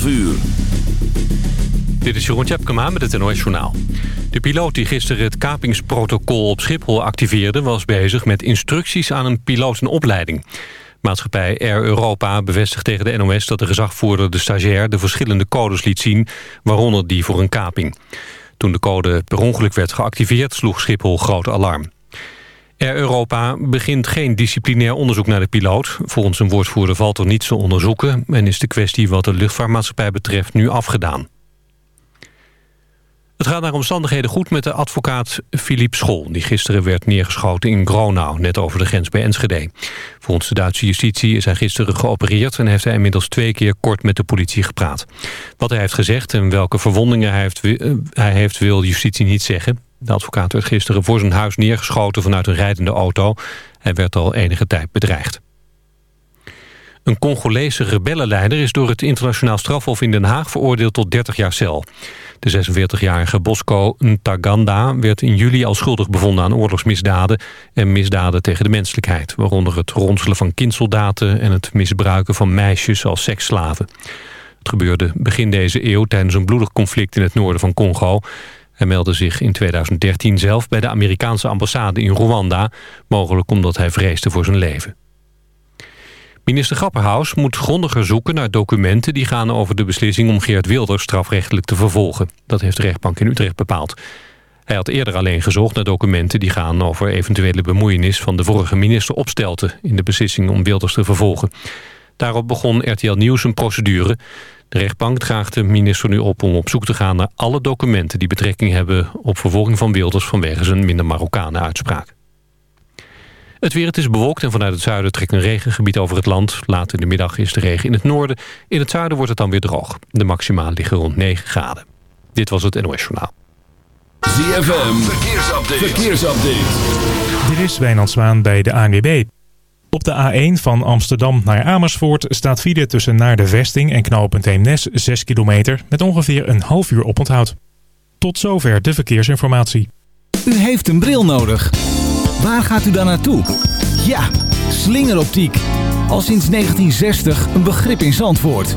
12 uur. Dit is Jeroen Tjepkema met het NOS Journaal. De piloot die gisteren het kapingsprotocol op Schiphol activeerde... was bezig met instructies aan een pilotenopleiding. Maatschappij Air Europa bevestigt tegen de NOS... dat de gezagvoerder de stagiair de verschillende codes liet zien... waaronder die voor een kaping. Toen de code per ongeluk werd geactiveerd... sloeg Schiphol groot alarm. Air Europa begint geen disciplinair onderzoek naar de piloot. Volgens een woordvoerder valt er niets te onderzoeken... en is de kwestie wat de luchtvaartmaatschappij betreft nu afgedaan. Het gaat naar omstandigheden goed met de advocaat Philippe Schol... die gisteren werd neergeschoten in Gronau, net over de grens bij Enschede. Volgens de Duitse justitie is hij gisteren geopereerd... en heeft hij inmiddels twee keer kort met de politie gepraat. Wat hij heeft gezegd en welke verwondingen hij heeft, eh, hij heeft wil justitie niet zeggen. De advocaat werd gisteren voor zijn huis neergeschoten vanuit een rijdende auto. Hij werd al enige tijd bedreigd. Een Congolese rebellenleider is door het internationaal strafhof in Den Haag veroordeeld tot 30 jaar cel. De 46-jarige Bosco Ntaganda werd in juli al schuldig bevonden aan oorlogsmisdaden en misdaden tegen de menselijkheid, waaronder het ronselen van kindsoldaten en het misbruiken van meisjes als seksslaven. Het gebeurde begin deze eeuw tijdens een bloedig conflict in het noorden van Congo. Hij meldde zich in 2013 zelf bij de Amerikaanse ambassade in Rwanda, mogelijk omdat hij vreesde voor zijn leven. Minister Grapperhaus moet grondiger zoeken naar documenten... die gaan over de beslissing om Geert Wilders strafrechtelijk te vervolgen. Dat heeft de rechtbank in Utrecht bepaald. Hij had eerder alleen gezocht naar documenten die gaan over eventuele bemoeienis... van de vorige minister Opstelten in de beslissing om Wilders te vervolgen. Daarop begon RTL Nieuws een procedure. De rechtbank draagt de minister nu op om op zoek te gaan naar alle documenten... die betrekking hebben op vervolging van Wilders vanwege zijn minder Marokkanen uitspraak. Het weer, het is bewolkt en vanuit het zuiden trekt een regengebied over het land. Later in de middag is de regen in het noorden. In het zuiden wordt het dan weer droog. De maxima liggen rond 9 graden. Dit was het NOS Journaal. ZFM, verkeersupdate. verkeersupdate. Dit is Wijnand Zwaan bij de ANWB. Op de A1 van Amsterdam naar Amersfoort staat file tussen naar de vesting en knooppunt Eemnes 6 kilometer met ongeveer een half uur oponthoud. Tot zover de verkeersinformatie. U heeft een bril nodig. Waar gaat u dan naartoe? Ja, slingeroptiek. Al sinds 1960 een begrip in Zandvoort.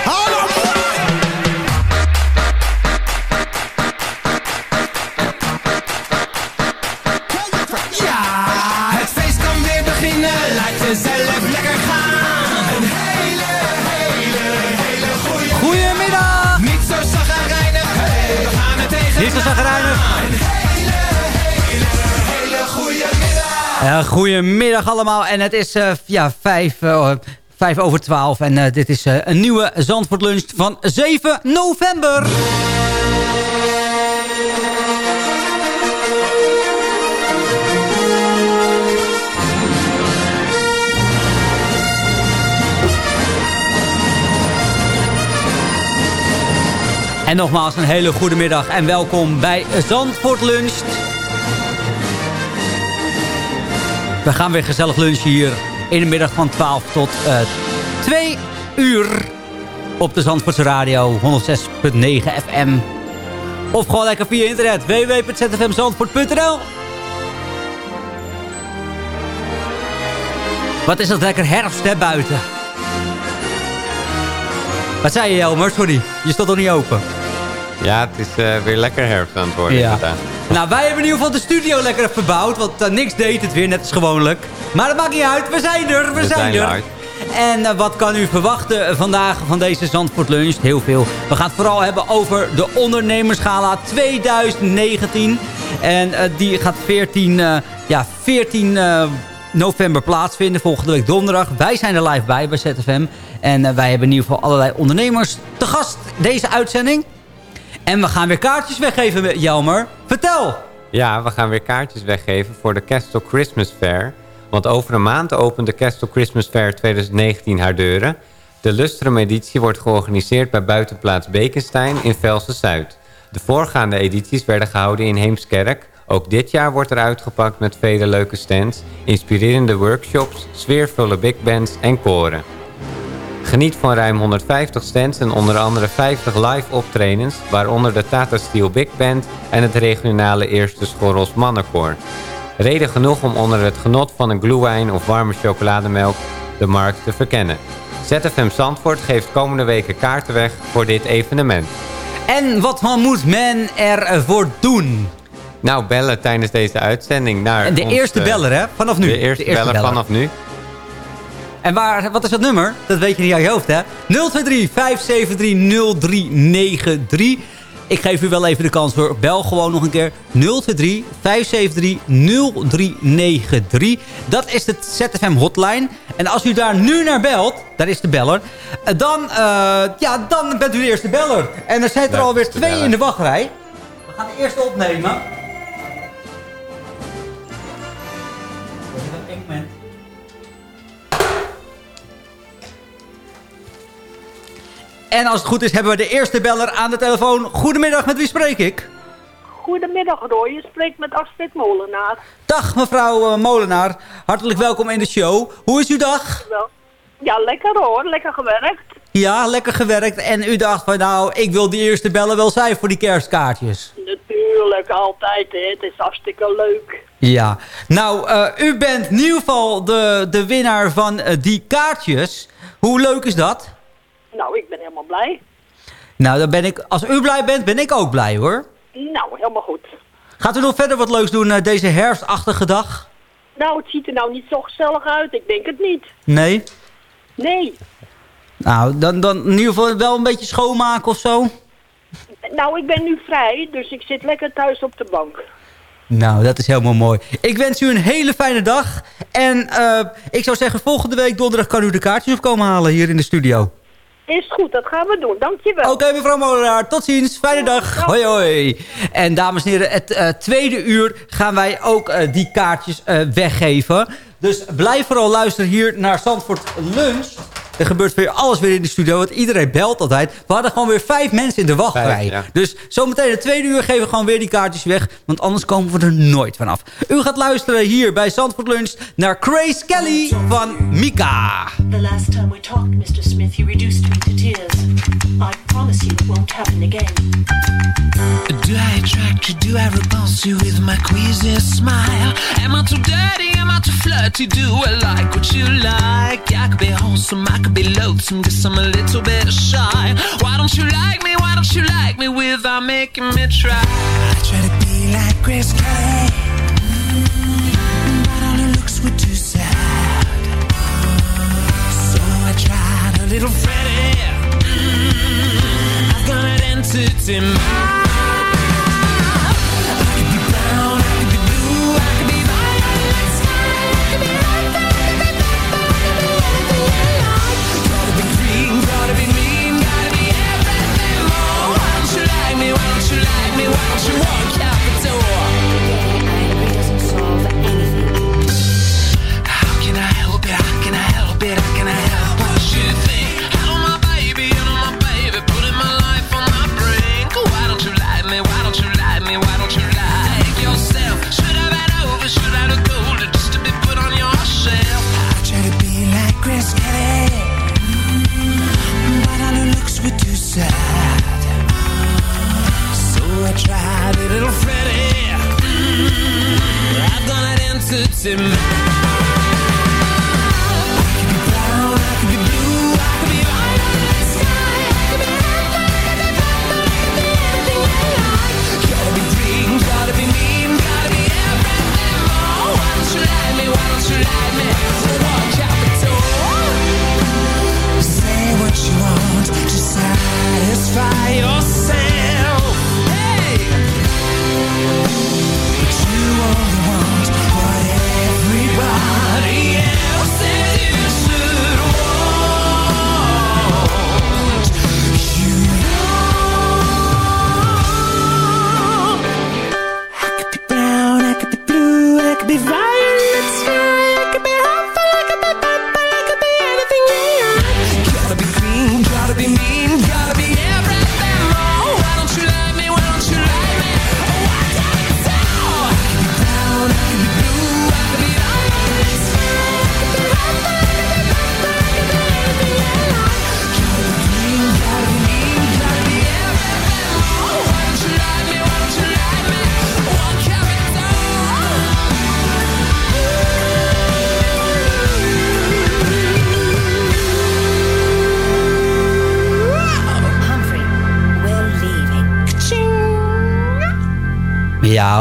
Middag. Ja, goedemiddag allemaal. En het is eh, ja, vijf, eh, vijf over twaalf. En eh, dit is een nieuwe Zandvoort Lunch van 7 november. En nogmaals een hele goede middag en welkom bij Zandvoort Lunch. We gaan weer gezellig lunchen hier in de middag van 12 tot uh, 2 uur op de Zandvoortse Radio 106.9 FM. Of gewoon lekker via internet www.zfmzandvoort.nl Wat is dat lekker herfst hè buiten. Wat zei je Jelmer? Sorry, je stond nog niet open. Ja, het is uh, weer lekker herfst aan het worden ja. Nou, wij hebben in ieder geval de studio lekker verbouwd. Want uh, niks deed het weer, net als gewoonlijk. Maar dat maakt niet uit, we zijn er, we, we zijn, er. En uh, wat kan u verwachten vandaag van deze Zandvoort Lunch? Heel veel. We gaan het vooral hebben over de ondernemerschala 2019. En die gaat 14, ja, 14 november plaatsvinden, volgende week donderdag. Wij zijn er live bij bij ZFM. En wij hebben in ieder geval allerlei ondernemers te gast deze uitzending. En we gaan weer kaartjes weggeven, Jelmer. Vertel! Ja, we gaan weer kaartjes weggeven voor de Castle Christmas Fair. Want over een maand opent de Castle Christmas Fair 2019 haar deuren. De Lustrum editie wordt georganiseerd bij buitenplaats Bekenstein in Velsen-Zuid. De voorgaande edities werden gehouden in Heemskerk... Ook dit jaar wordt er uitgepakt met vele leuke stands, inspirerende workshops, sfeervolle big bands en koren. Geniet van ruim 150 stands en onder andere 50 live optredens, waaronder de Tata Steel Big Band en het regionale Eerste Schorrels Mannenkoor. Reden genoeg om onder het genot van een glühwein of warme chocolademelk de markt te verkennen. ZFM Zandvoort geeft komende weken kaarten weg voor dit evenement. En wat moet men ervoor doen? Nou, bellen tijdens deze uitzending naar De eerste beller, hè? Vanaf nu. De eerste, beller, vanaf nu. En waar, wat is dat nummer? Dat weet je niet aan je hoofd, hè? 023-573-0393. Ik geef u wel even de kans voor. Bel gewoon nog een keer. 023 573 0393. Dat is de ZFM hotline. En als u daar nu naar belt, daar is de beller. Eh, dan, uh, ja, dan bent u de eerste beller. En er zijn er alweer twee in de wachtrij. We gaan de eerste opnemen. En als het goed is, hebben we de eerste beller aan de telefoon. Goedemiddag, met wie spreek ik? Goedemiddag Roy, je spreekt met Astrid Molenaar. Dag mevrouw uh, Molenaar, hartelijk welkom in de show. Hoe is uw dag? Ja, lekker hoor, lekker gewerkt. Ja, lekker gewerkt. En u dacht van nou, ik wil die eerste bellen wel zijn voor die kerstkaartjes. Natuurlijk, altijd. Hè. Het is hartstikke leuk. Ja, nou, uh, u bent in ieder geval de, de winnaar van uh, die kaartjes. Hoe leuk is dat? Nou, ik ben helemaal blij. Nou, dan ben ik, als u blij bent, ben ik ook blij hoor. Nou, helemaal goed. Gaat u nog verder wat leuks doen uh, deze herfstachtige dag? Nou, het ziet er nou niet zo gezellig uit. Ik denk het niet. Nee? Nee. Nou, dan, dan in ieder geval wel een beetje schoonmaken of zo? Nou, ik ben nu vrij, dus ik zit lekker thuis op de bank. Nou, dat is helemaal mooi. Ik wens u een hele fijne dag. En uh, ik zou zeggen, volgende week donderdag kan u de kaartjes opkomen halen hier in de studio. Is goed, dat gaan we doen. Dankjewel. Oké, mevrouw Molenaar. Tot ziens. Fijne dag. Hoi, hoi. En dames en heren, het uh, tweede uur gaan wij ook uh, die kaartjes uh, weggeven. Dus blijf vooral luisteren hier naar Zandvoort Lunch. Er gebeurt weer alles weer in de studio. Want iedereen belt altijd. We hadden gewoon weer vijf mensen in de wachtrij. Ja. Dus zometeen de tweede uur geven we gewoon weer die kaartjes weg. Want anders komen we er nooit vanaf. U gaat luisteren hier bij Zandvoort Lunch naar Grace Kelly van Mika. The last time we talked, Mr. Smith, you reduced me to tears. I promise you it won't happen again. Do I attract you? Do I repulse you with my queasy smile? Am I too dirty? Am I too flirty? Do I like what you like? I could be wholesome, I could be loathsome, guess I'm a little bit shy. Why don't you like me? Why don't you like me without making me try? I try to be like Grace Kelly, but all her looks were too sad. So I tried a little Freddie. Mm, I've got an entity mind.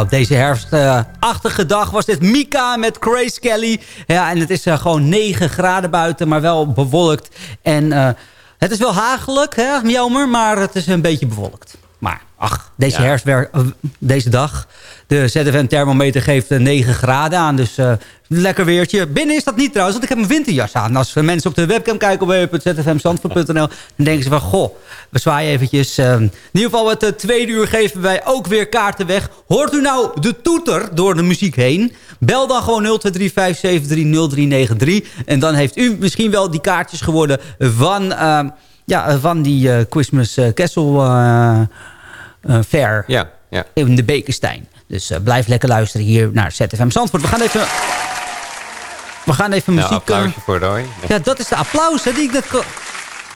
Op deze herfstachtige dag was dit Mika met Grace Kelly. Ja, en het is eh, gewoon 9 graden buiten, maar wel bewolkt. En eh, het is wel hagelijk, hè, jammer, maar het is een beetje bewolkt. Maar ach, deze Ja. herfstwer, eh, deze dag, de ZFM-thermometer geeft eh, 9 graden aan. Dus eh, lekker weertje. Binnen is dat niet trouwens, want ik heb een winterjas aan. Als eh, mensen op de webcam kijken op www.zfmzandvoort.nl... dan denken ze van, goh, we zwaaien eventjes. eh, in ieder geval, het eh, tweede uur geven wij ook weer kaarten weg. Hoort u nou de toeter door de muziek heen? Bel dan gewoon 0235730393. En dan heeft u misschien wel die kaartjes geworden van, eh, ja, van die eh, Christmas eh, Castle eh, eh, Fair Ja, ja. in de Bekenstein. Dus eh, blijf lekker luisteren hier naar ZFM Zandvoort. We gaan even, we gaan even muziek... eh, applausje voor Roy. ja, dat is de applaus hè, die ik, ko-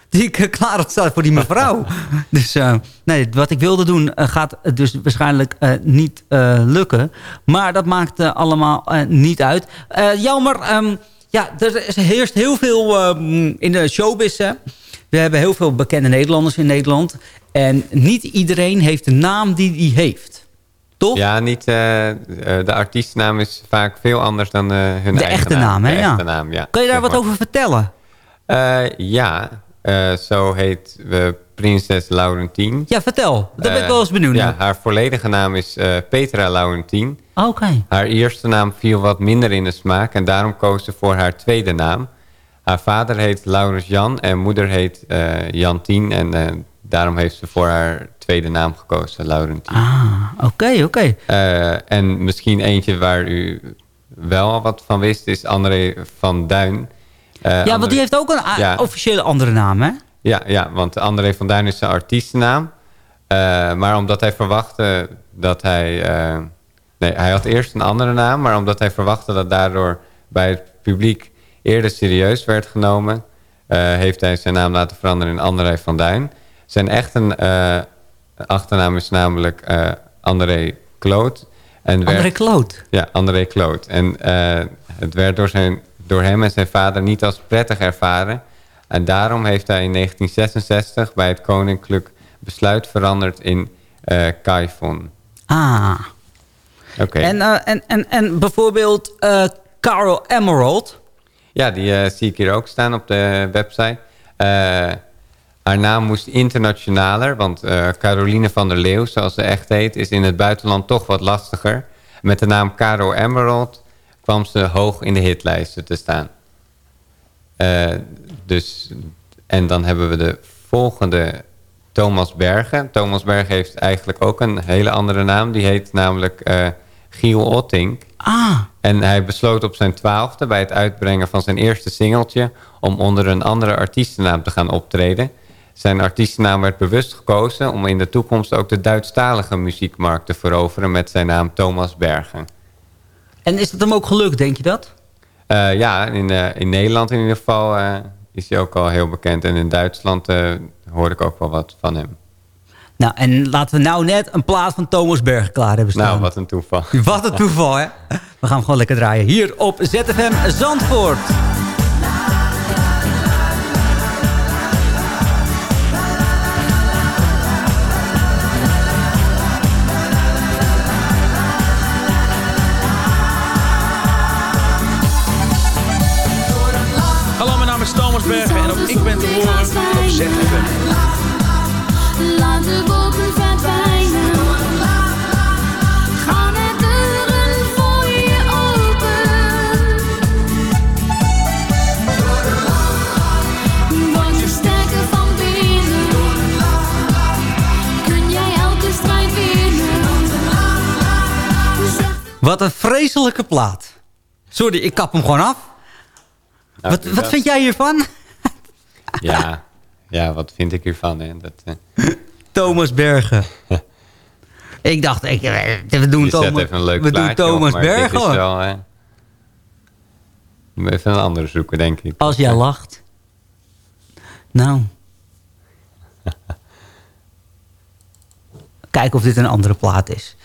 die ik eh, klaar had staan voor die mevrouw. dus eh, nee, wat ik wilde doen eh, gaat dus waarschijnlijk eh, niet eh, lukken. Maar dat maakt eh, allemaal eh, niet uit. Eh, jammer, ehm, ja, er is- heerst heel veel ehm, in de showbiz. Hè. We hebben heel veel bekende Nederlanders in Nederland. En niet iedereen heeft de naam die die heeft. Toch? Ja, niet, eh, eh, de artiestennaam is vaak veel anders dan eh, hun De eigen echte naam, hè, De ja. echte naam, ja. Kan je daar wat over vertellen? Ja, zo heet eh, prinses Laurentien. Ja, vertel. Daar ben ik wel eens benieuwd Ja, haar volledige naam is Petra Laurentien. Oké. Haar eerste naam viel wat minder in de smaak en daarom koos ze voor haar tweede naam. Haar vader heet Laurens Jan en moeder heet eh, Jantien en eh, daarom heeft ze voor haar tweede naam gekozen, Laurentien. Ah, oké, oké. Eh, en misschien eentje waar u wel wat van wist is André van Duin. Ja, want die heeft ook een Ja. officiële andere naam, hè? Ja, ja, want André van Duin is zijn artiestennaam. Maar omdat hij verwachtte dat hij... nee, hij had eerst een andere naam, maar omdat hij verwachtte dat daardoor bij het publiek eerder serieus werd genomen, eh, heeft hij zijn naam laten veranderen in André van Duin. Zijn echte eh, achternaam is namelijk eh, André Kloot. En werd- André Kloot. ja, André Kloot. En het werd door, zijn, door hem en zijn vader niet als prettig ervaren. En daarom heeft hij in 1966 bij het koninklijk besluit veranderd in eh Kaifon. Ah. Oké. En, en, en, en bijvoorbeeld eh Carol Emerald. Ja, die eh, zie ik hier ook staan op de website. Eh, haar naam moest internationaler, want eh, Caroline van der Leeuw, zoals ze echt heet, is in het buitenland toch wat lastiger. Met de naam Caro Emerald kwam ze hoog in de hitlijsten te staan. Dus, en dan hebben we de volgende Thomas Bergen. Thomas Bergen heeft eigenlijk ook een hele andere naam. Die heet namelijk Giel Ottink. Ah. En hij besloot op zijn twaalfde bij het uitbrengen van zijn eerste singeltje... om onder een andere artiestennaam te gaan optreden. Zijn artiestennaam werd bewust gekozen... om in de toekomst ook de Duitsstalige muziekmarkt te veroveren... met zijn naam Thomas Bergen. En is het hem ook gelukt, denk je dat? Eh, ja, in, eh, in Nederland in ieder geval eh, is hij ook al heel bekend. En in Duitsland hoor ik ook wel wat van hem. Nou, en laten we nou net een plaat van Thomas Berg klaar hebben staan. Nou, wat een toeval. Wat een toeval, hè? We gaan hem gewoon lekker draaien. Hier op ZFM Zandvoort. Hallo, mijn naam is Thomas Bergen en ook ik ben te horen op ZFM. Wat een vreselijke plaat. Sorry, ik kap hem gewoon af. Nou, wat, wat vind jij hiervan? Ja, ja, wat vind ik hiervan? Hè? Dat, eh, Thomas Bergen. ik dacht, ik, eh, we doen Thomas, even we doen plaatje Thomas Bergen. hoor. wel, moet even een andere zoeken, denk ik. Als jij lacht. Nou. Kijken of dit een andere plaat is.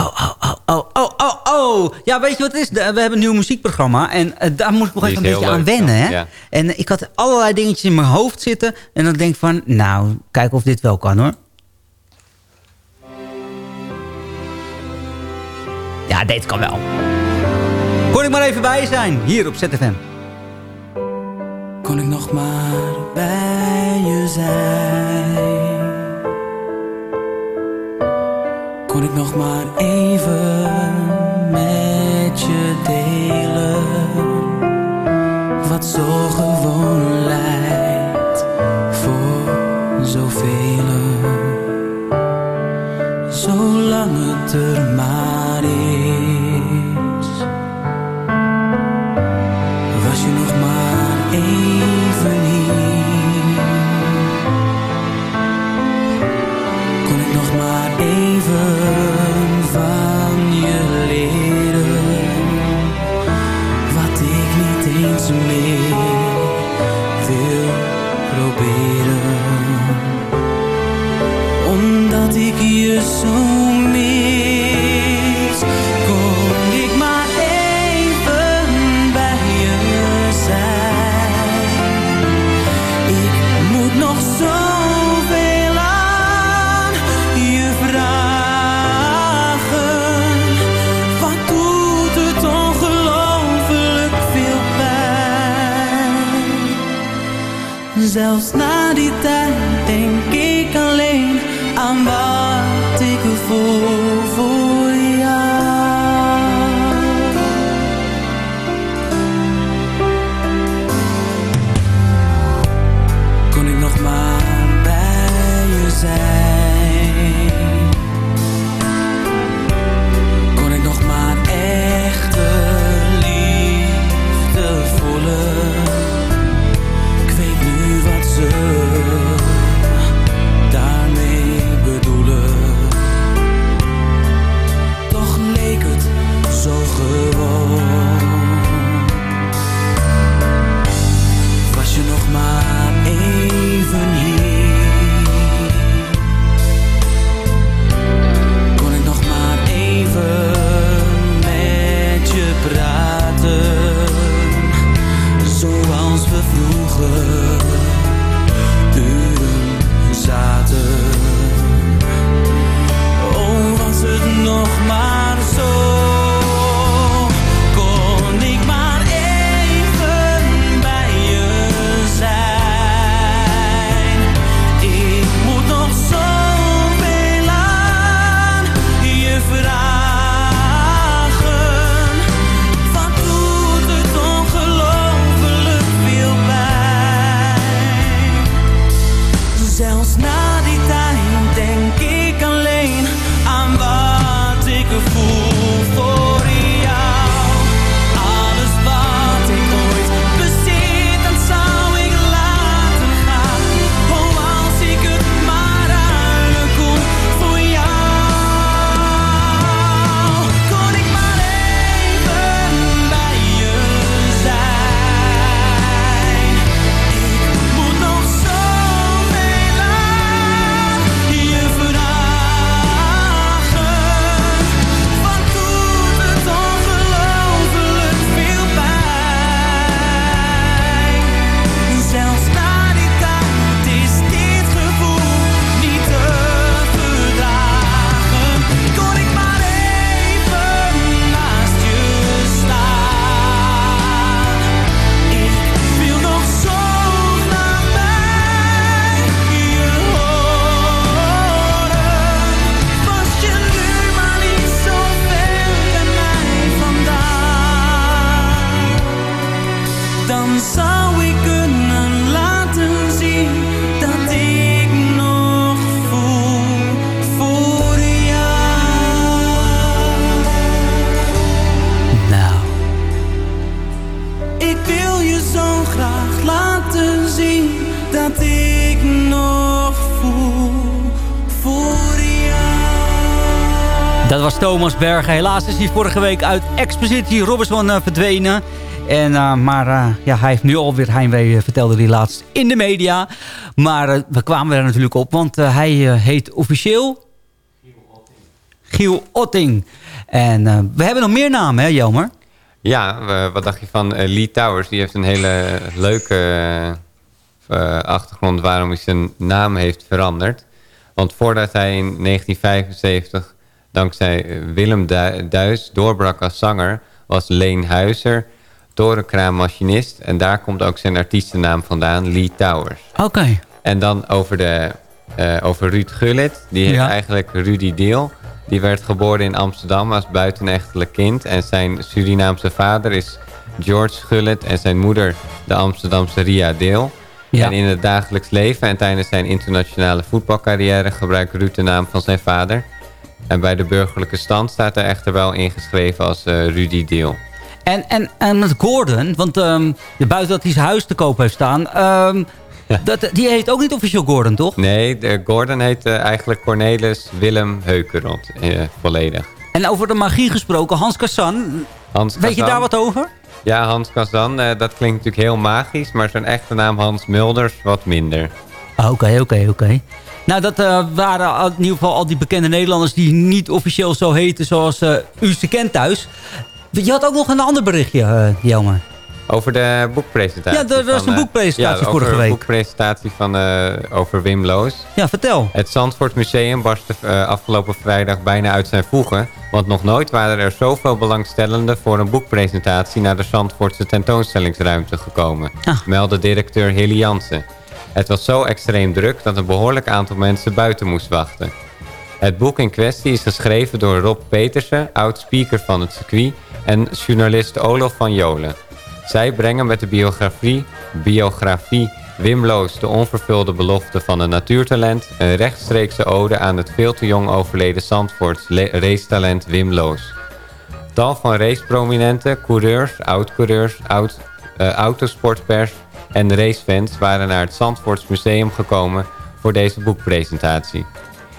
Oh, oh, oh, oh, oh, oh, oh. Ja, weet je wat het is? We hebben een nieuw muziekprogramma. En eh, daar moet ik nog even een beetje aan wennen. Hè? ja. En eh, ik had allerlei dingetjes in mijn hoofd zitten. En dan denk ik van, nou, kijk of dit wel kan hoor. Ja, dit kan wel. Kon ik maar even bij je zijn, hier op ZFM. Kon ik nog maar bij je zijn? Ik nog maar even met je delen? Wat zo gewoon lijkt voor zoveel. Zolang het er maar não Helaas is hij vorige week uit Expositie Robinson uh, verdwenen. En, uh, maar uh, ja, hij heeft nu alweer heimwee, vertelde hij laatst in de media. Maar we kwamen er natuurlijk op, want hij heet officieel... Giel Otting. En we hebben nog meer namen, hè Jelmer? Ja, wat dacht je van Lee Towers? Die heeft een hele leuke achtergrond waarom hij zijn naam heeft veranderd. Want voordat hij in 1975 dankzij Willem Duis doorbrak als zanger... was Leen Huizer torenkraammachinist. En daar komt ook zijn artiestennaam vandaan, Lee Towers. Oké. En dan over, de, uh, over Ruud Gullit. Die heet eigenlijk Rudy Deel. Die werd geboren in Amsterdam als buitenechtelijk kind. En zijn Surinaamse vader is George Gullit. En zijn moeder de Amsterdamse Ria Deel. Ja. En in het dagelijks leven en tijdens zijn internationale voetbalcarrière... gebruikt Ruud de naam van zijn vader. En bij de burgerlijke stand staat er echter wel ingeschreven als uh, Rudy Deel. En, en, en met Gordon, want um, buiten dat hij zijn huis te koop heeft staan... Um, dat, die heet ook niet officieel Gordon, toch? Nee, de Gordon heet uh, eigenlijk Cornelis Willem Heukerot, uh, volledig. En over de magie gesproken, Hans Kassan. Hans Weet je daar wat over? Ja, Hans uh, dat klinkt natuurlijk heel magisch... maar zijn echte naam Hans Mulders wat minder. Oké, oké, oké. Nou, dat uh, waren in ieder geval al die bekende Nederlanders... die niet officieel zo heten zoals uh, u ze kent thuis. Je had ook nog een ander berichtje, uh, Jelmer. Over de boekpresentatie. Ja, er was een boekpresentatie ja, vorige week. over de boekpresentatie van, over Wim Loos. Ja, vertel. Het Zandvoort Museum barstte afgelopen vrijdag bijna uit zijn voegen. Want nog nooit waren er zoveel belangstellenden voor een boekpresentatie... naar de Zandvoortse tentoonstellingsruimte gekomen. Ah. Meldde directeur Hilly Jansen. Het was zo extreem druk dat een behoorlijk aantal mensen buiten moest wachten. Het boek in kwestie is geschreven door Rob Petersen, oud-speaker van het circuit... en journalist Olof van Jolen. Zij brengen met de biografie, biografie Wim Loos, de onvervulde belofte van een natuurtalent... een rechtstreekse ode aan het veel te jong overleden Zandvoorts racetalent Wim Loos. Tal van raceprominenten, coureurs, oud-coureurs, oud, uh, autosportpers en racefans... waren naar het Zandvoorts Museum gekomen voor deze boekpresentatie.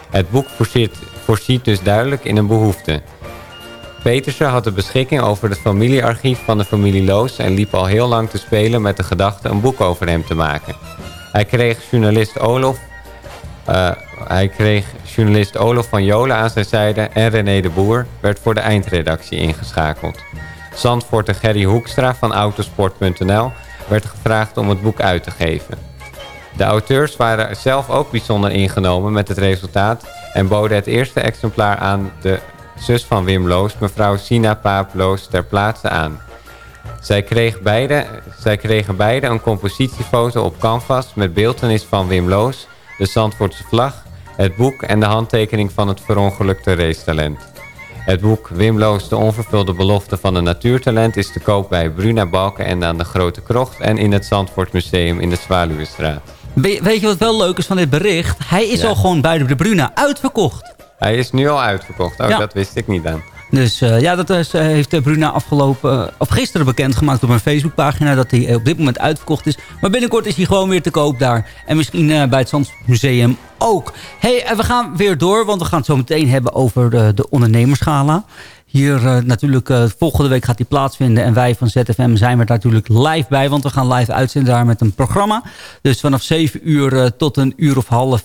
Het boek voorziet, voorziet dus duidelijk in een behoefte... Petersen had de beschikking over het familiearchief van de familie Loos... en liep al heel lang te spelen met de gedachte een boek over hem te maken. Hij kreeg journalist Olof, uh, hij kreeg journalist Olof van Jolen aan zijn zijde... en René de Boer werd voor de eindredactie ingeschakeld. Zandvoorter Gerry Hoekstra van Autosport.nl werd gevraagd om het boek uit te geven. De auteurs waren zelf ook bijzonder ingenomen met het resultaat... en boden het eerste exemplaar aan de zus van Wim Loos, mevrouw Sina Paap Loos, ter plaatse aan. Zij, kreeg beide, zij kregen beide een compositiefoto op canvas met beeldenis van Wim Loos, de Zandvoortse vlag, het boek en de handtekening van het verongelukte racetalent. Het boek Wim Loos, de onvervulde belofte van een natuurtalent... is te koop bij Bruna Balken en aan de Grote Krocht... en in het Zandvoort Museum in de Zwaluwestraat. Weet je wat wel leuk is van dit bericht? Hij is al gewoon bij de Bruna uitverkocht. Hij is nu al uitverkocht. Oh, dat wist ik niet dan. Dus uh, ja, dat is, uh, heeft Bruna afgelopen, of gisteren bekendgemaakt op een Facebookpagina... dat hij op dit moment uitverkocht is. Maar binnenkort is hij gewoon weer te koop daar. En misschien bij het Museum ook. hey, we gaan weer door, want we gaan het zo meteen hebben over de, de ondernemerschala. Hier natuurlijk, volgende week gaat die plaatsvinden. En wij van ZFM zijn er natuurlijk live bij. Want we gaan live uitzenden daar met een programma. Dus vanaf 7 uur tot een uur of half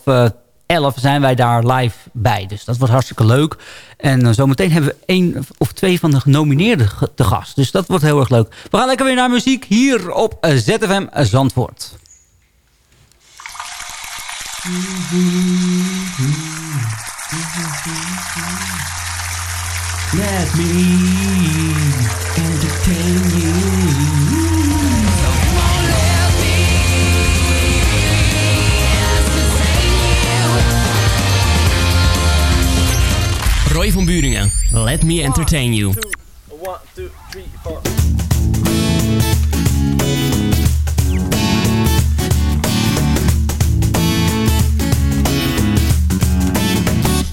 11 zijn wij daar live bij. Dus dat wordt hartstikke leuk. En uh, zometeen hebben we één of twee van de genomineerden te gast. Dus dat wordt heel erg leuk. We gaan lekker weer naar muziek hier op uh, ZFM Zandvoort. Let me entertain you. Roy van Buringen. Let me entertain you.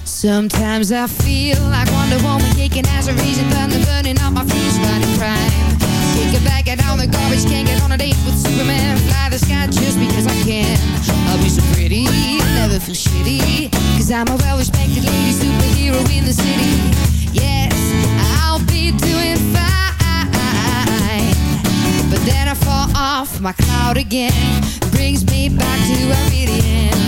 Sometimes I feel like Wonder Woman kicking as a reason thunder burning up my fuse. Kick it back and down the garbage, can't get on a date with Superman. Fly the sky just because I can. I'll be so pretty, never feel shitty. Cause I'm a well respected lady my cloud again brings me back to oblivion.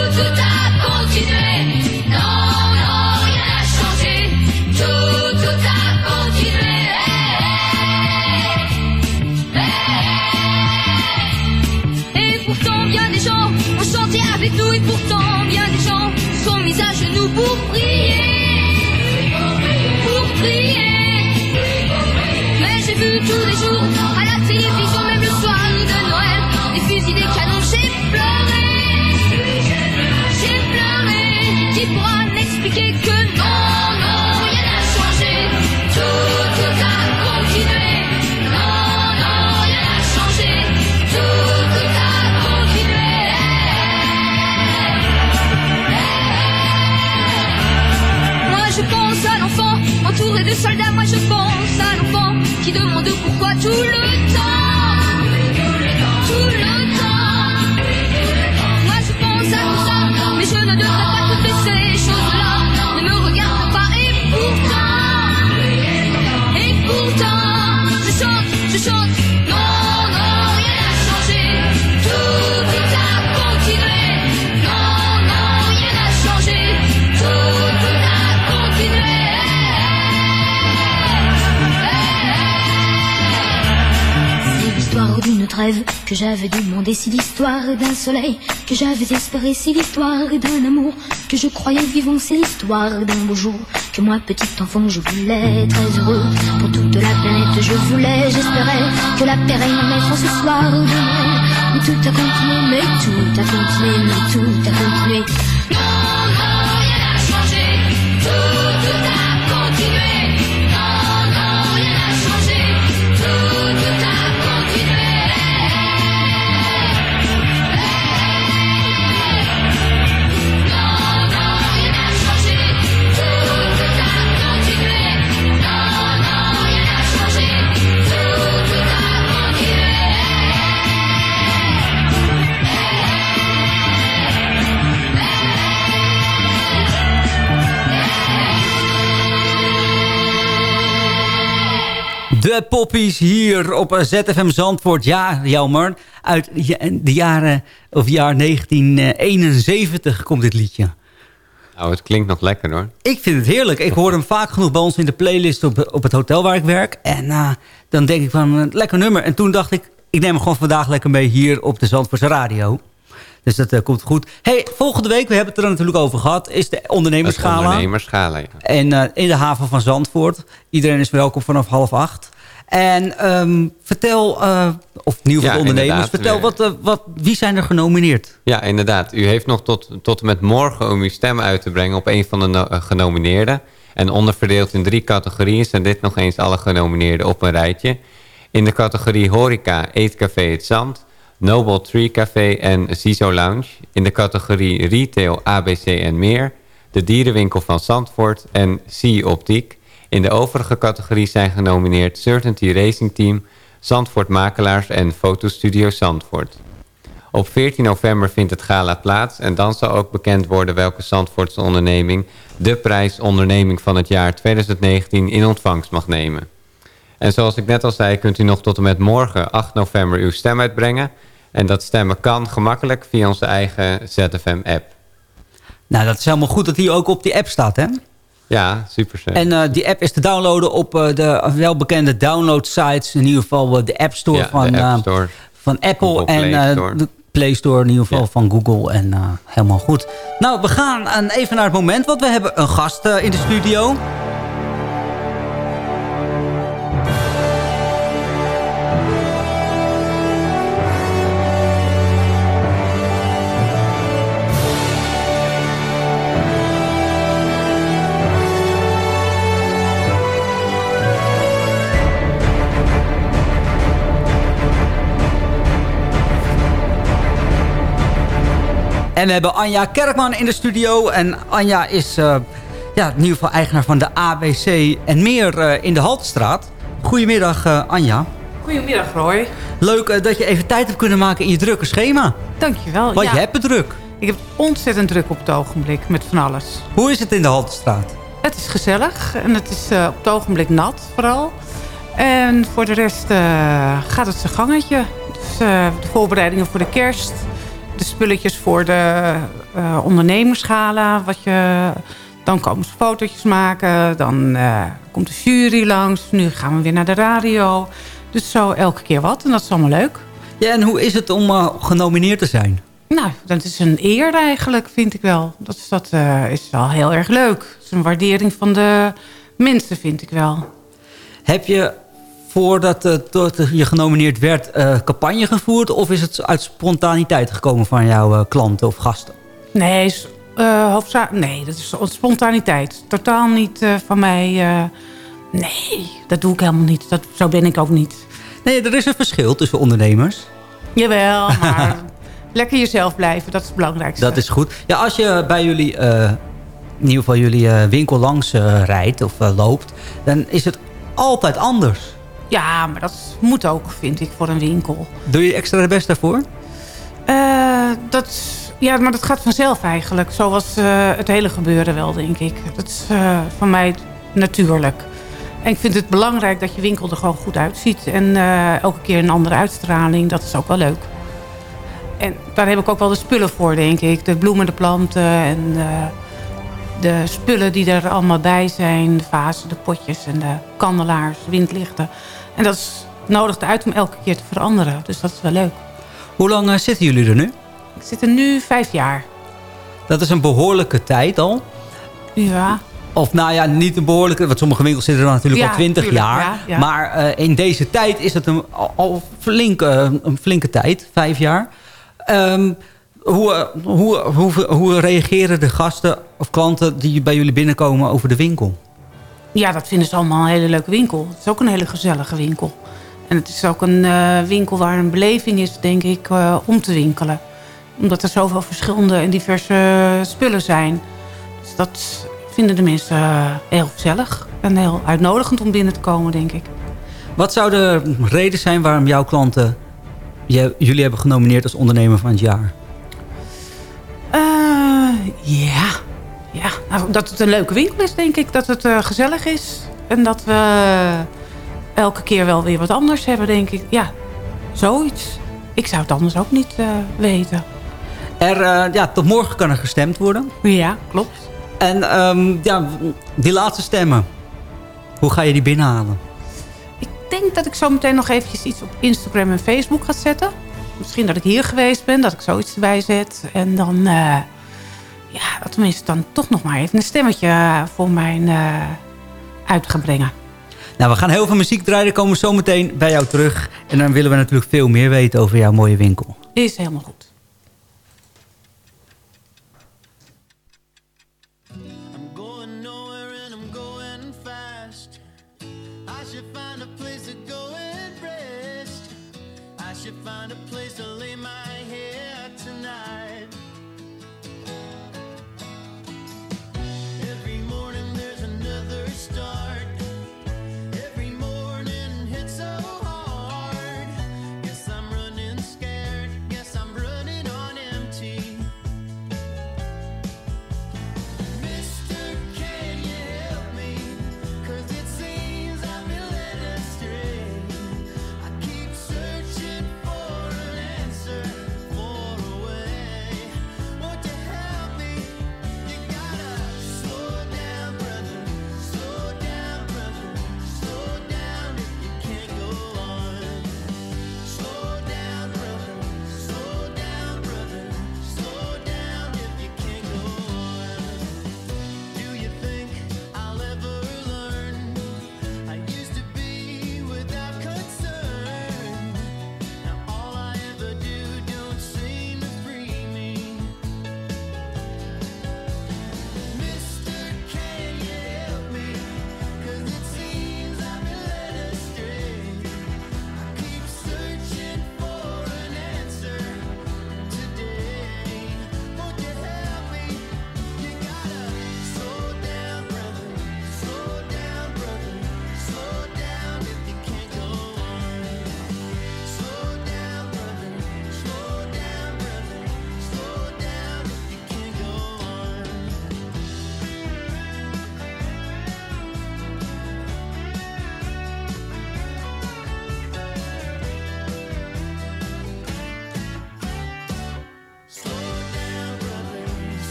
j'avais demandé, si l'histoire d'un soleil, que j'avais espéré, si l'histoire d'un amour, que je croyais vivant, c'est l'histoire d'un beau jour, que moi, petit enfant, je voulais très heureux. Pour toute la planète, je voulais, j'espérais que la pérenne naîtra ce soir de Mais tout a continué, mais tout a continué, mais tout a continué. De poppies hier op eh, ZFM Zandvoort. Ja, jammer. Uit de jaren, of jaar 1971 komt dit liedje. Nou, het klinkt nog lekker hoor. Ik vind het heerlijk. Ik hoor hem vaak genoeg bij ons in de playlist op, op het hotel waar ik werk. En uh, dan denk ik van, een lekker nummer. En toen dacht ik, ik neem hem gewoon vandaag lekker mee hier op de Zandvoortse radio. Dus dat uh, komt goed. Hey, volgende week, we hebben het er natuurlijk over gehad, is de ondernemerschala. De ondernemerschala, ja. En uh, in de haven van Zandvoort. Iedereen is welkom vanaf half acht. En um, vertel, uh, of in ieder geval ja, ondernemers, vertel wat, wat, wie zijn er genomineerd? Ja, inderdaad. U heeft nog tot, tot en met morgen om uw stem uit te brengen op een van de no genomineerden. En onderverdeeld in drie categorieën zijn dit nog eens alle genomineerden op een rijtje. In de categorie horeca, eetcafé Het Zand, Noble Tree Café en Zizo Lounge. In de categorie retail, ABC en meer, de dierenwinkel van Zandvoort en Sea Optiek. In de overige categorie zijn genomineerd Certainty Racing Team, Zandvoort Makelaars en Fotostudio Zandvoort. Op 14 november vindt het gala plaats en dan zal ook bekend worden welke Zandvoortse onderneming de prijs onderneming van het jaar 2019 in ontvangst mag nemen. En zoals ik net al zei kunt u nog tot en met morgen 8 november uw stem uitbrengen. En dat stemmen kan gemakkelijk via onze eigen ZFM-app. Nou, dat is helemaal goed dat die ook op die app staat, hè? Ja, super. En uh, die app is te downloaden op uh, de welbekende download sites. In ieder geval uh, de App Store, ja, van, app Store. van Apple Google en Play Store. de Play Store in ieder geval ja. van Google. En helemaal goed. Nou, we gaan even naar het moment, want we hebben een gast in de studio. En we hebben Anja Kerkman in de studio. En Anja is uh, ja, in ieder geval eigenaar van de ABC en meer uh, in de Haltestraat. Goedemiddag uh, Anja. Goedemiddag Roy. Leuk dat je even tijd hebt kunnen maken in je drukke schema. Dankjewel. Want ja. je hebt het druk. Ik heb ontzettend druk op het ogenblik met van alles. Hoe is het in de Haltestraat? Het is gezellig en het is op het ogenblik nat vooral. En voor de rest gaat het zijn gangetje. Dus de voorbereidingen voor de kerst de spulletjes voor de uh, ondernemerschala. Wat je, dan komen ze fotootjes maken. Dan uh, komt de jury langs. Nu gaan we weer naar de radio. Dus zo elke keer wat. En dat is allemaal leuk. Ja, en hoe is het om uh, genomineerd te zijn? Nou, dat is een eer eigenlijk, vind ik wel. Dat, is, dat is wel heel erg leuk. Het is een waardering van de mensen, vind ik wel. Heb je voordat uh, je genomineerd werd uh, campagne gevoerd? Of is het uit spontaniteit gekomen van jouw uh, klanten of gasten? Nee, nee, dat is spontaniteit. Totaal niet van mij. nee, dat doe ik helemaal niet. Dat, zo ben ik ook niet. Nee, er is een verschil tussen ondernemers. Jawel, maar lekker jezelf blijven. Dat is het belangrijkste. Dat is goed. Ja, als je bij jullie, in ieder geval jullie winkel langs rijdt of loopt... dan is het altijd anders. Ja, maar dat moet ook, vind ik, voor een winkel. Doe je extra de best daarvoor? Uh, dat, ja, maar dat gaat vanzelf eigenlijk. Zoals uh, het hele gebeuren wel, denk ik. Dat is uh, van mij natuurlijk. En ik vind het belangrijk dat je winkel er gewoon goed uitziet. En elke keer een andere uitstraling. Dat is ook wel leuk. En daar heb ik ook wel de spullen voor, denk ik. De bloemen, de planten en de spullen die er allemaal bij zijn. De vazen, de potjes en de kandelaars, windlichten. En dat is nodig uit om elke keer te veranderen. Dus dat is wel leuk. Hoe lang uh, zitten jullie er nu? Ik zit er nu vijf jaar. Dat is een behoorlijke tijd al. Ja. Of nou ja, niet een behoorlijke... Want sommige winkels zitten er natuurlijk ja, al twintig jaar. Ja, ja. Maar uh, in deze tijd is het een, al, al flink, uh, een flinke tijd. Vijf jaar. Um, hoe, hoe, hoe, hoe reageren de gasten of klanten die bij jullie binnenkomen over de winkel? Ja, dat vinden ze allemaal een hele leuke winkel. Het is ook een hele gezellige winkel. En het is ook een uh, winkel waar een beleving is, denk ik, uh, om te winkelen. Omdat er zoveel verschillende en diverse spullen zijn. Dus dat vinden de mensen uh, heel gezellig. En heel uitnodigend om binnen te komen, denk ik. Wat zou de reden zijn waarom jouw klanten jullie hebben genomineerd als ondernemer van het jaar? ja, ja, nou, dat het een leuke winkel is, denk ik. Dat het uh, gezellig is. En dat we elke keer wel weer wat anders hebben, denk ik. Ja, zoiets. Ik zou het anders ook niet eh, weten. Er, eh, ja, tot morgen kan er gestemd worden. Ja, klopt. En ehm, ja, die laatste stemmen. Hoe ga je die binnenhalen? Ik denk dat ik zo meteen nog eventjes iets op Instagram en Facebook ga zetten. Misschien dat ik hier geweest ben, dat ik zoiets erbij zet. En dan, eh, ja, dat tenminste dan toch nog maar even een stemmetje eh, voor mijn eh, uit gaan brengen. Nou, we gaan heel veel muziek draaien. Komen we zo meteen bij jou terug. En dan willen we natuurlijk veel meer weten over jouw mooie winkel. Is helemaal goed.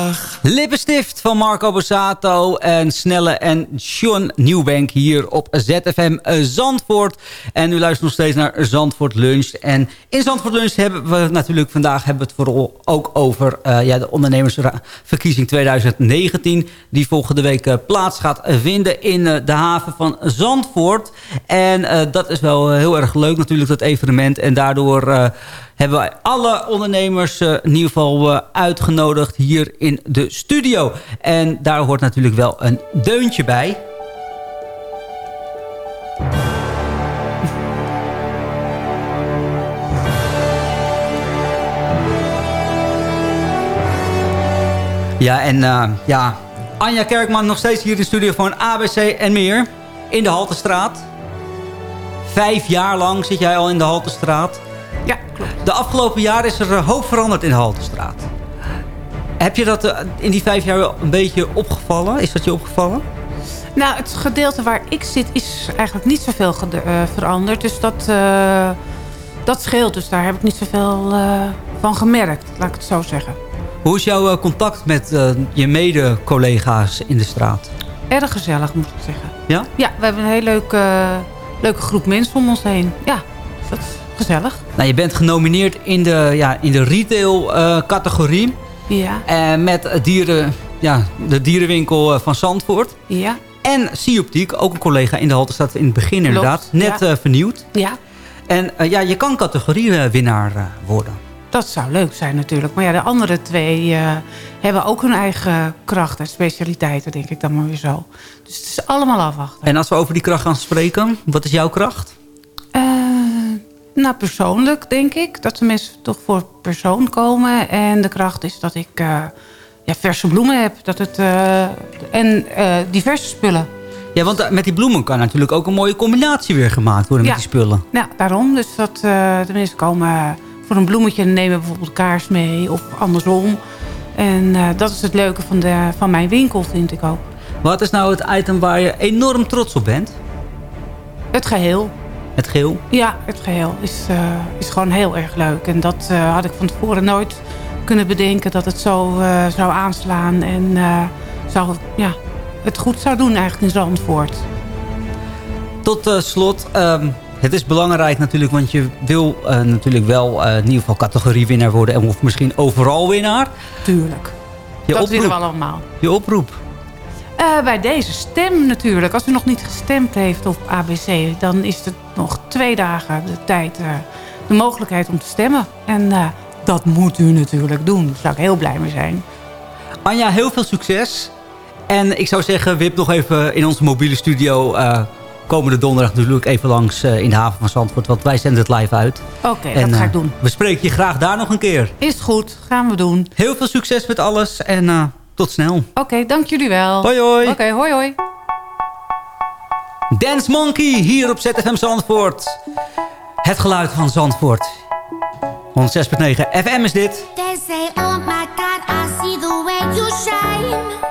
vraag Lippenstift van Marco Borsato en Snelle en Sean Nieuwbank hier op ZFM Zandvoort. En u luistert nog steeds naar Zandvoort Lunch. En in Zandvoort Lunch hebben we natuurlijk vandaag hebben we het vooral ook over eh, ja, de ondernemersverkiezing 2019. Die volgende week eh, plaats gaat vinden in eh, de haven van Zandvoort. En eh, dat is wel heel erg leuk natuurlijk dat evenement. En daardoor eh, hebben wij alle ondernemers eh, in ieder geval eh, uitgenodigd hier in de studio. En daar hoort natuurlijk wel een deuntje bij. Ja, en eh, ja, Anja Kerkman nog steeds hier in de studio van ABC en meer. In de Haltestraat. Vijf jaar lang zit jij al in de Haltestraat. Ja, klopt. De afgelopen jaren is er een hoop veranderd in de Haltestraat. Heb je dat eh, in die vijf jaar wel een beetje opgevallen? Is dat je opgevallen? Nou, het gedeelte waar ik zit is eigenlijk niet zoveel eh, veranderd. Dus dat, eh, dat scheelt. Dus daar heb ik niet zoveel eh, van gemerkt, laat ik het zo zeggen. Hoe is jouw contact met je mede-collega's in de straat? Erg gezellig, moet ik zeggen. Ja? Ja, we hebben een hele leuke, leuke groep mensen om ons heen. Ja, dat is gezellig. Nou, je bent genomineerd in de, ja, in de retail-categorie. Ja. Eh, met dieren, ja, de dierenwinkel eh, van Zandvoort. Ja. En Sioptiek, ook een collega in de Halterstad in het begin Klopt, inderdaad. Net ja. eh, vernieuwd. Ja. En ja, je kan categoriewinnaar worden. Dat zou leuk zijn natuurlijk. Maar ja, de andere twee hebben ook hun eigen kracht en specialiteiten, denk ik dan maar weer zo. Dus het is allemaal afwachten. En als we over die kracht gaan spreken, wat is jouw kracht? Nou, persoonlijk denk ik dat de mensen toch voor persoon komen. En de kracht is dat ik eh, ja, verse bloemen heb. Dat het, eh, en eh, diverse spullen. Ja, want met die bloemen kan natuurlijk ook een mooie combinatie weer gemaakt worden Ja. met die spullen. Ja, daarom. Dus dat de mensen komen voor een bloemetje en nemen bijvoorbeeld kaars mee. Of andersom. En dat is het leuke van, de, van mijn winkel, vind ik ook. Wat is nou het item waar je enorm trots op bent? Het geheel. Het geel? Ja, het geheel is, eh, is gewoon heel erg leuk. En dat eh, had ik van tevoren nooit kunnen bedenken dat het zo eh, zou aanslaan. En zou, ja, het goed zou doen eigenlijk in Zandvoort. Tot slot, ehm, het is belangrijk natuurlijk, want je wil natuurlijk wel in ieder geval categoriewinnaar worden. en Of misschien overal winnaar. Tuurlijk. Je dat willen we oproep. allemaal. Je oproep. Eh, bij deze stem natuurlijk. Als u nog niet gestemd heeft op ABC... dan is het nog twee dagen de tijd, eh, de mogelijkheid om te stemmen. En eh, dat moet u natuurlijk doen. Daar zou ik heel blij mee zijn. Anja, heel veel succes. En ik zou zeggen, wip nog even in onze mobiele studio... komende donderdag natuurlijk even langs in de haven van Zandvoort. Want wij zenden het live uit. Oké, dat ga ik doen. We spreken je graag daar nog een keer. Is goed, gaan we doen. Heel veel succes met alles en tot snel. Oké, dank jullie wel. Hoi hoi. Oké, hoi hoi. Dance Monkey hier op ZFM Zandvoort. Het geluid van Zandvoort. 106.9 FM is dit. They say, oh my God, I see the way you shine.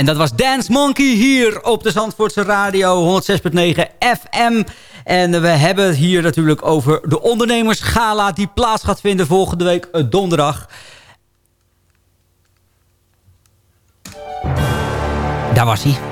En dat was Dance Monkey hier op de Zandvoortse Radio 106.9 FM. En we hebben het hier natuurlijk over de ondernemersgala... die plaats gaat vinden volgende week eh, donderdag. Daar was hij.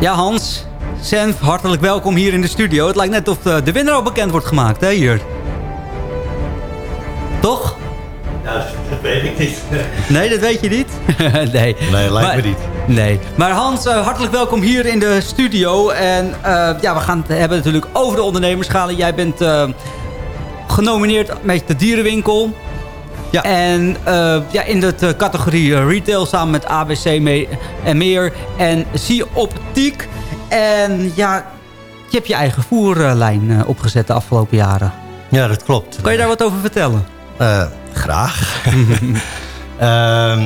Ja, Hans, Senf, hartelijk welkom hier in de studio. Het lijkt net of de, de winnaar al bekend wordt gemaakt, hè, hier. Toch? Ja, dat weet ik niet. Nee, dat weet je niet? nee. Nee, lijkt Maar- me niet. Nee. Maar Hans, eh, hartelijk welkom hier in de studio. En eh, ja, we gaan het hebben natuurlijk over de ondernemerschalen. Jij bent eh, genomineerd met de Dierenwinkel. Ja. En eh, ja, in de eh, categorie eh, retail samen met ABC mee, en meer. En Zie Optiek. En ja, je hebt je eigen voerlijn opgezet de afgelopen jaren. Ja, dat klopt. Kan je daar wat over vertellen? Graag. Ehm,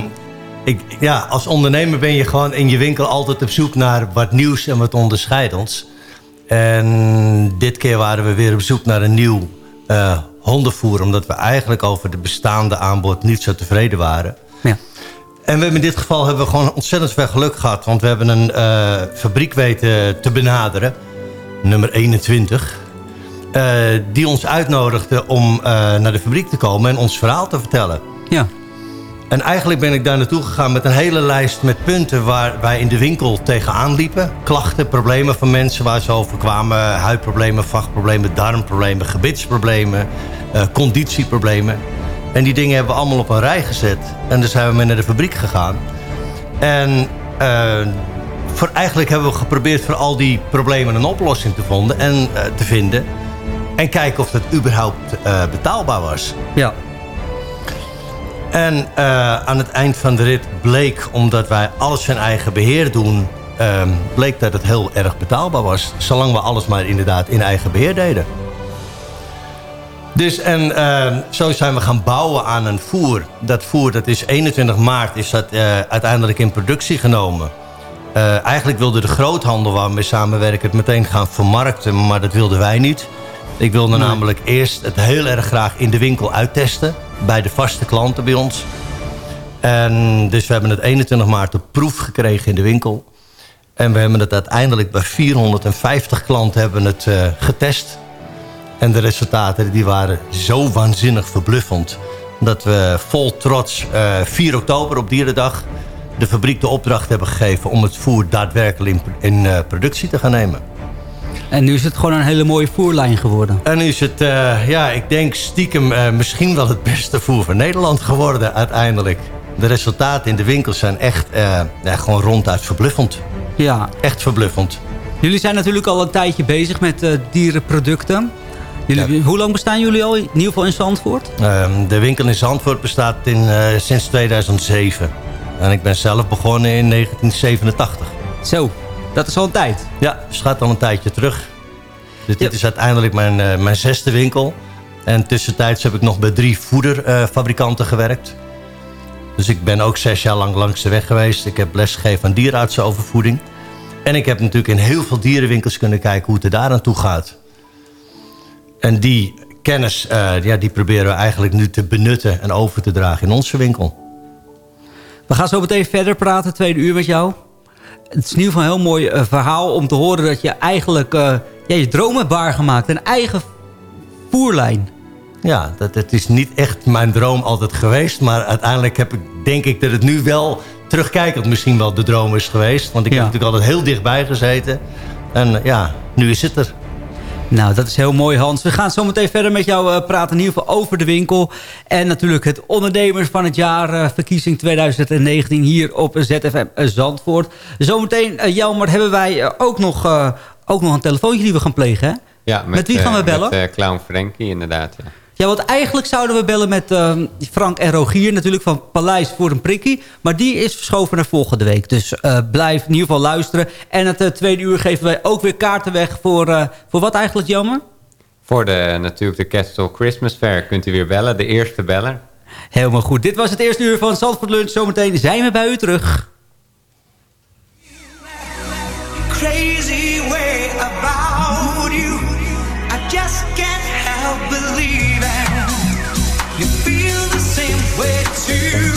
ik, ja, als ondernemer ben je gewoon in je winkel altijd op zoek naar wat nieuws en wat onderscheidends. En dit keer waren we weer op zoek naar een nieuw hondenvoer... omdat we eigenlijk over de bestaande aanbod niet zo tevreden waren. Ja. En we hebben in dit geval hebben we gewoon ontzettend veel geluk gehad... want we hebben een eh, fabriek weten te benaderen, nummer 21... eh, die ons uitnodigde om eh, naar de fabriek te komen en ons verhaal te vertellen. Ja. En eigenlijk ben ik daar naartoe gegaan met een hele lijst met punten waar wij in de winkel tegenaan liepen. Klachten, problemen van mensen waar ze over kwamen. Huidproblemen, vachtproblemen, darmproblemen, gebitsproblemen, eh, conditieproblemen. En die dingen hebben we allemaal op een rij gezet. En dan zijn we mee naar de fabriek gegaan. En eh, voor, eigenlijk hebben we geprobeerd voor al die problemen een oplossing te, vonden en, eh, te vinden. En kijken of dat überhaupt betaalbaar was. Ja. En eh, aan het eind van de rit bleek, omdat wij alles in eigen beheer doen... ehm, bleek dat het heel erg betaalbaar was. Zolang we alles maar inderdaad in eigen beheer deden. Dus en ehm, zo zijn we gaan bouwen aan een voer. Dat voer, dat is 21 maart, is dat eh, uiteindelijk in productie genomen. Eh, eigenlijk wilde de groothandel waar we mee samenwerken het meteen gaan vermarkten, maar dat wilden wij niet. Ik wilde Nee. namelijk eerst het heel erg graag in de winkel uittesten. Bij de vaste klanten bij ons. En dus we hebben het 21 maart op proef gekregen in de winkel. En we hebben het uiteindelijk bij 450 klanten hebben het, eh, getest. En de resultaten die waren zo waanzinnig verbluffend... dat we vol trots eh, 4 oktober op Dierendag... de fabriek de opdracht hebben gegeven... om het voer daadwerkelijk in, in eh, productie te gaan nemen. En nu is het gewoon een hele mooie voerlijn geworden. En nu is het, eh, ja, ik denk stiekem eh, misschien wel het beste voer van Nederland geworden uiteindelijk. De resultaten in de winkels zijn echt eh, ja, gewoon ronduit verbluffend. Ja. Echt verbluffend. Jullie zijn natuurlijk al een tijdje bezig met dierenproducten. Jullie, Hoe lang bestaan jullie al, in ieder geval in Zandvoort? Ehm, de winkel in Zandvoort bestaat in, sinds 2007. En ik ben zelf begonnen in 1987. Zo, dat is al een tijd. Ja, het gaat al een tijdje terug. Dus dit is uiteindelijk mijn, eh, mijn zesde winkel. En tussentijds heb ik nog bij drie voederfabrikanten gewerkt. Dus ik ben ook zes jaar lang langs de weg geweest. Ik heb lesgegeven aan dierenartsen over voeding. En ik heb natuurlijk in heel veel dierenwinkels kunnen kijken hoe het er daar aan toe gaat. En die kennis, eh, ja, die proberen we eigenlijk nu te benutten en over te dragen in onze winkel. We gaan zo meteen verder praten, tweede uur met jou. Het is in ieder geval een heel mooi eh, verhaal om te horen dat je eigenlijk eh, ja, je droom hebt waargemaakt. Een eigen voerlijn. Ja, dat, het is niet echt mijn droom altijd geweest. Maar uiteindelijk heb ik, denk ik dat het nu wel terugkijkend misschien wel de droom is geweest. Want ik Ja. heb natuurlijk altijd heel dichtbij gezeten. En ja, nu is het er. Nou, dat is heel mooi Hans. We gaan zo meteen verder met jou eh, praten in ieder geval over de winkel. En natuurlijk het ondernemers van het jaar eh, verkiezing 2019 hier op ZFM Zandvoort. Zometeen, eh Jelmer, hebben wij ook, nog, ook nog een telefoontje die we gaan plegen. Hè? Ja, met, Met wie gaan we bellen? Met Clown Frankie, inderdaad. Ja. Ja, want eigenlijk zouden we bellen met eh, Frank en Rogier natuurlijk van Paleis voor een prikkie. Maar die is verschoven naar volgende week. Dus eh, blijf in ieder geval luisteren. En het eh, tweede uur geven wij ook weer kaarten weg voor, eh, voor wat eigenlijk, Jammer? Voor de, natuurlijk de Castle Christmas Fair kunt u weer bellen. De eerste beller. Helemaal goed. Dit was het eerste uur van Zandvoort Lunch. Zometeen zijn we bij u terug. crazy way about you. I just can't help believing way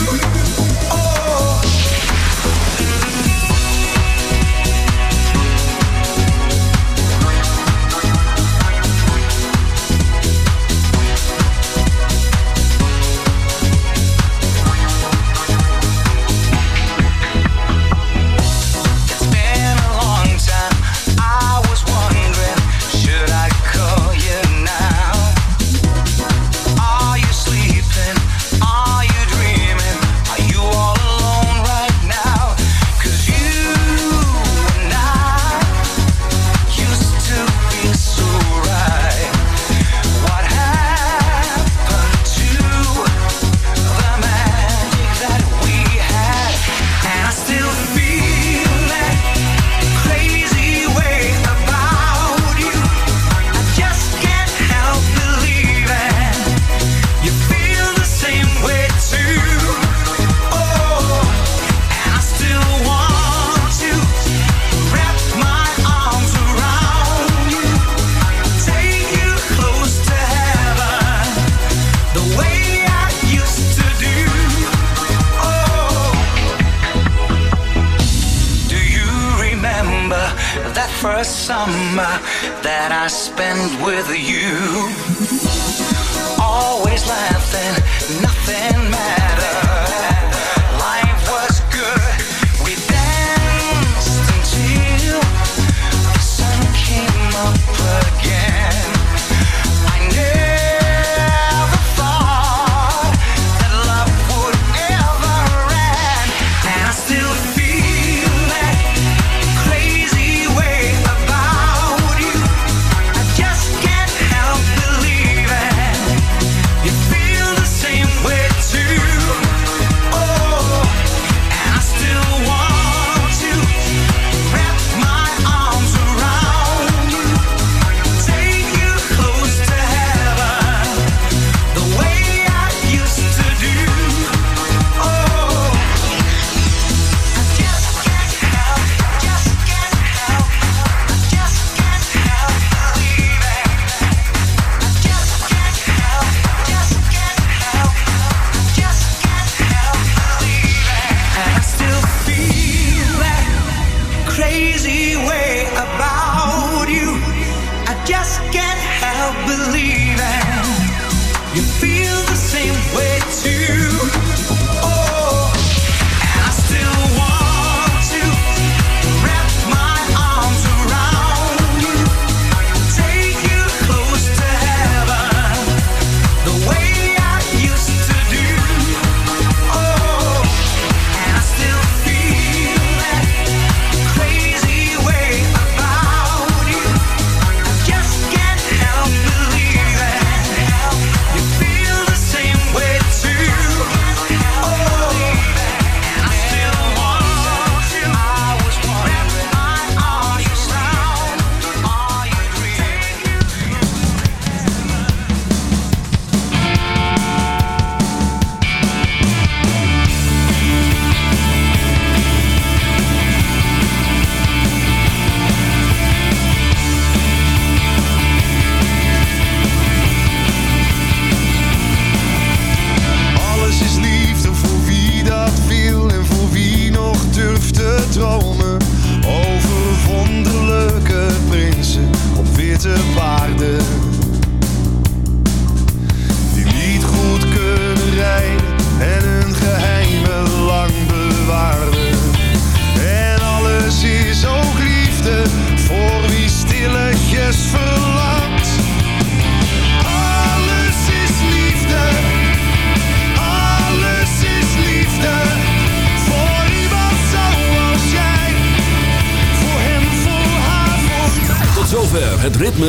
that I spent with you?